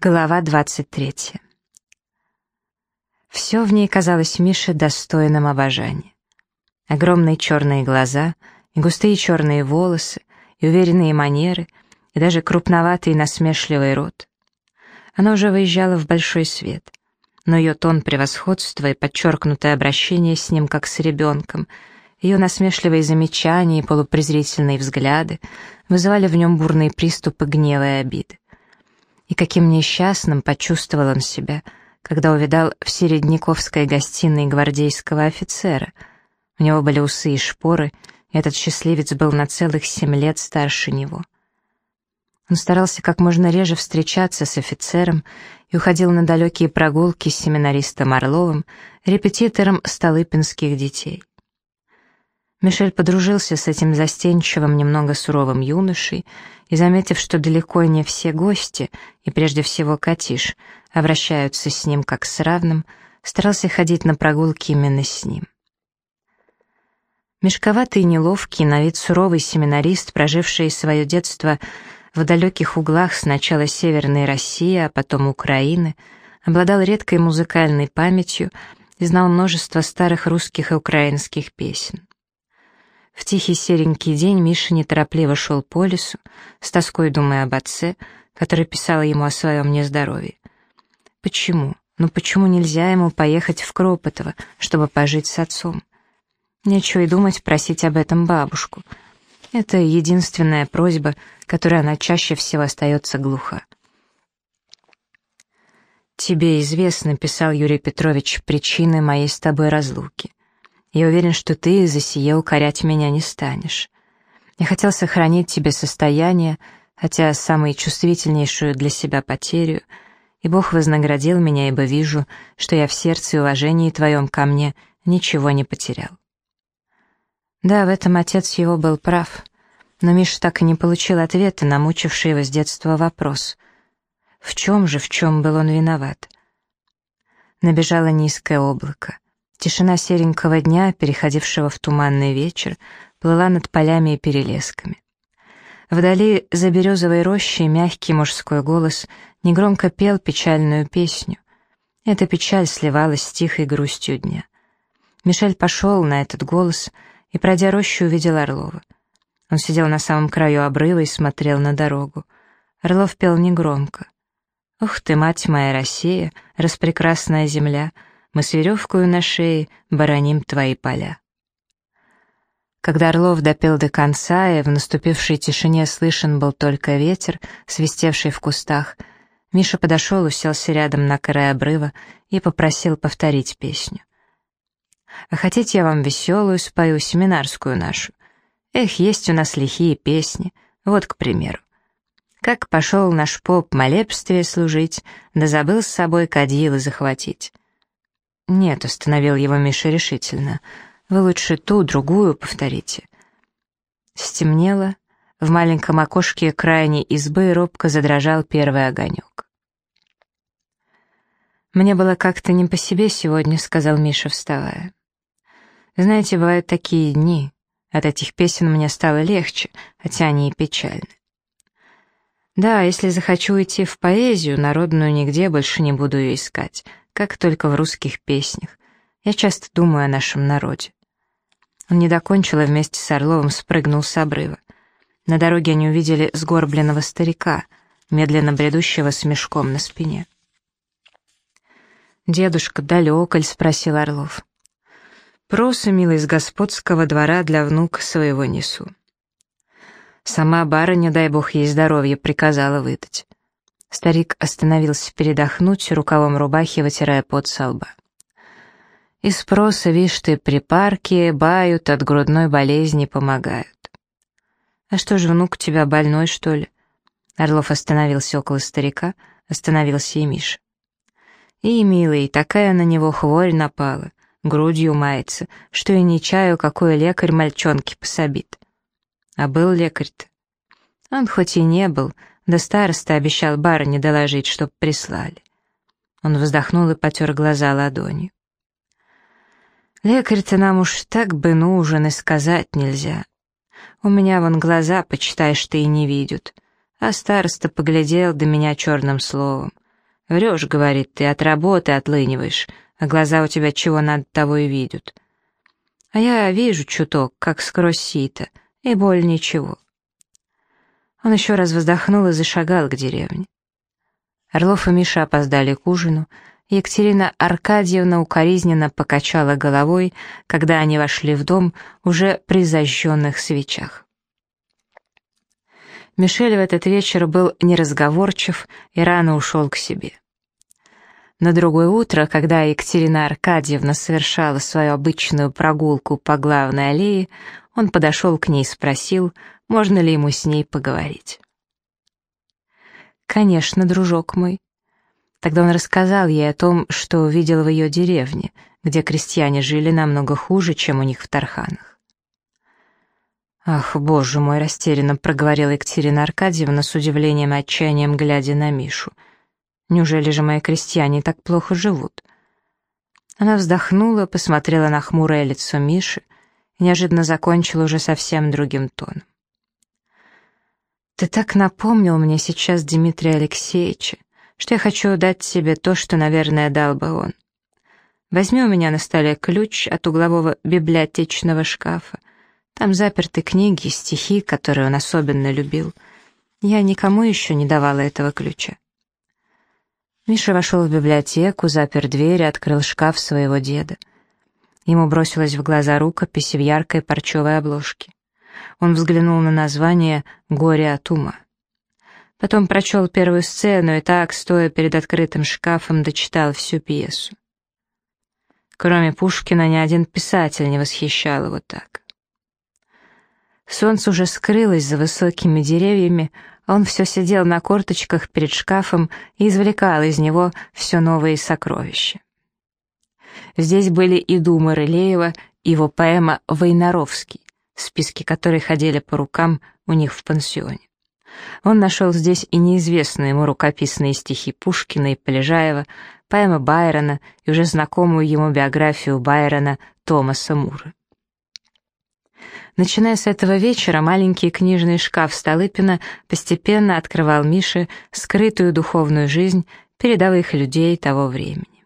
Глава 23. Все в ней казалось Мише достойным обожания. Огромные черные глаза, и густые черные волосы, и уверенные манеры, и даже крупноватый насмешливый рот. Она уже выезжала в большой свет, но ее тон превосходства и подчеркнутое обращение с ним как с ребенком, ее насмешливые замечания и полупрезрительные взгляды вызывали в нем бурные приступы гнева и обиды. И каким несчастным почувствовал он себя, когда увидал в Середняковской гостиной гвардейского офицера. У него были усы и шпоры, и этот счастливец был на целых семь лет старше него. Он старался как можно реже встречаться с офицером и уходил на далекие прогулки с семинаристом Орловым, репетитором Столыпинских детей. Мишель подружился с этим застенчивым, немного суровым юношей и, заметив, что далеко не все гости, и прежде всего Катиш, обращаются с ним как с равным, старался ходить на прогулки именно с ним. Мешковатый неловкий, на вид суровый семинарист, проживший свое детство в далеких углах сначала Северной России, а потом Украины, обладал редкой музыкальной памятью и знал множество старых русских и украинских песен. В тихий серенький день Миша неторопливо шел по лесу, с тоской думая об отце, который писал ему о своем нездоровье. Почему? Ну почему нельзя ему поехать в Кропотово, чтобы пожить с отцом? Нечего и думать просить об этом бабушку. Это единственная просьба, которой она чаще всего остается глуха. «Тебе известно, — писал Юрий Петрович, — причины моей с тобой разлуки. Я уверен, что ты за сие укорять меня не станешь. Я хотел сохранить тебе состояние, хотя самую чувствительнейшую для себя потерю, и Бог вознаградил меня, ибо вижу, что я в сердце и уважении твоем ко мне ничего не потерял. Да, в этом отец его был прав, но Миша так и не получил ответа на мучивший его с детства вопрос. В чем же, в чем был он виноват? Набежало низкое облако. Тишина серенького дня, переходившего в туманный вечер, плыла над полями и перелесками. Вдали за березовой рощей мягкий мужской голос негромко пел печальную песню. Эта печаль сливалась с тихой грустью дня. Мишель пошел на этот голос и, пройдя рощу, увидел Орлова. Он сидел на самом краю обрыва и смотрел на дорогу. Орлов пел негромко. «Ух ты, мать моя Россия, распрекрасная земля!» Мы с веревкою на шее бароним твои поля. Когда Орлов допел до конца, и в наступившей тишине слышен был только ветер, свистевший в кустах, Миша подошел, уселся рядом на край обрыва и попросил повторить песню. «А хотите, я вам веселую спою, семинарскую нашу? Эх, есть у нас лихие песни, вот, к примеру. Как пошел наш поп молебствие служить, да забыл с собой кадилы захватить. «Нет», — остановил его Миша решительно. «Вы лучше ту, другую повторите». Стемнело. В маленьком окошке крайней избы робко задрожал первый огонек. «Мне было как-то не по себе сегодня», — сказал Миша, вставая. «Знаете, бывают такие дни. От этих песен мне стало легче, хотя они и печальны. Да, если захочу идти в поэзию, народную нигде больше не буду ее искать как только в русских песнях. Я часто думаю о нашем народе. Он не докончил и вместе с Орловым спрыгнул с обрыва. На дороге они увидели сгорбленного старика, медленно бредущего с мешком на спине. «Дедушка, далеко ли?» — спросил Орлов. «Просы, милый, из господского двора для внука своего несу». Сама барыня, дай бог ей здоровье, приказала выдать. Старик остановился передохнуть, рукавом рубахи вытирая пот со лба. «И спроса, вишь ты, припарки бают, от грудной болезни помогают». «А что же, внук у тебя больной, что ли?» Орлов остановился около старика, остановился и Миша. «И, милый, такая на него хворь напала, грудью мается, что и не чаю, какой лекарь мальчонки пособит». «А был лекарь-то?» «Он хоть и не был, да староста обещал барыне доложить, чтоб прислали. Он вздохнул и потер глаза ладонью. Лекарь-то нам уж так бы нужен, и сказать нельзя. У меня вон глаза, почитаешь, ты и не видят. А староста поглядел до меня черным словом. «Врешь, — говорит, — ты от работы отлыниваешь, а глаза у тебя чего надо, того и видят. А я вижу чуток, как сквозь сито, и боль ничего». Он еще раз вздохнул и зашагал к деревне. Орлов и Миша опоздали к ужину, Екатерина Аркадьевна укоризненно покачала головой, когда они вошли в дом уже при зажженных свечах. Мишель в этот вечер был неразговорчив и рано ушел к себе. На другое утро, когда Екатерина Аркадьевна совершала свою обычную прогулку по главной аллее, он подошел к ней и спросил, можно ли ему с ней поговорить. «Конечно, дружок мой», Тогда он рассказал ей о том, что увидел в ее деревне, где крестьяне жили намного хуже, чем у них в Тарханах. «Ах, боже мой!» — растерянно проговорила Екатерина Аркадьевна с удивлением и отчаянием, глядя на Мишу. «Неужели же мои крестьяне так плохо живут?» Она вздохнула, посмотрела на хмурое лицо Миши неожиданно закончила уже совсем другим тоном. «Ты так напомнил мне сейчас Дмитрия Алексеевича что я хочу дать себе то, что, наверное, дал бы он. Возьми у меня на столе ключ от углового библиотечного шкафа. Там заперты книги и стихи, которые он особенно любил. Я никому еще не давала этого ключа. Миша вошел в библиотеку, запер дверь и открыл шкаф своего деда. Ему бросилась в глаза рукопись в яркой парчевой обложке. Он взглянул на название «Горе от ума». Потом прочел первую сцену и так, стоя перед открытым шкафом, дочитал всю пьесу. Кроме Пушкина, ни один писатель не восхищал его так. Солнце уже скрылось за высокими деревьями, а он все сидел на корточках перед шкафом и извлекал из него все новые сокровища. Здесь были и думы Рылеева, и его поэма «Войнаровский», списки которой ходили по рукам у них в пансионе. Он нашел здесь и неизвестные ему рукописные стихи Пушкина и Полежаева, поэмы Байрона и уже знакомую ему биографию Байрона Томаса Мура. Начиная с этого вечера, маленький книжный шкаф Столыпина постепенно открывал Мише скрытую духовную жизнь передовых людей того времени.